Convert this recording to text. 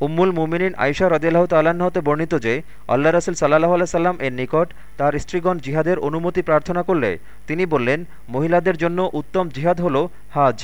উম্মুল মুমিনিন আইসা রদিল্লাহ তাল্লাহতে হতে বর্ণিত যে, আল্লাহ রাসুল সাল্লাহ আল্লাহ সাল্লাম এর নিকট তার স্ত্রীগণ জিহাদের অনুমতি প্রার্থনা করলে, তিনি বললেন, মহিলাদের জন্য উত্তম জিহাদ হল হাজ।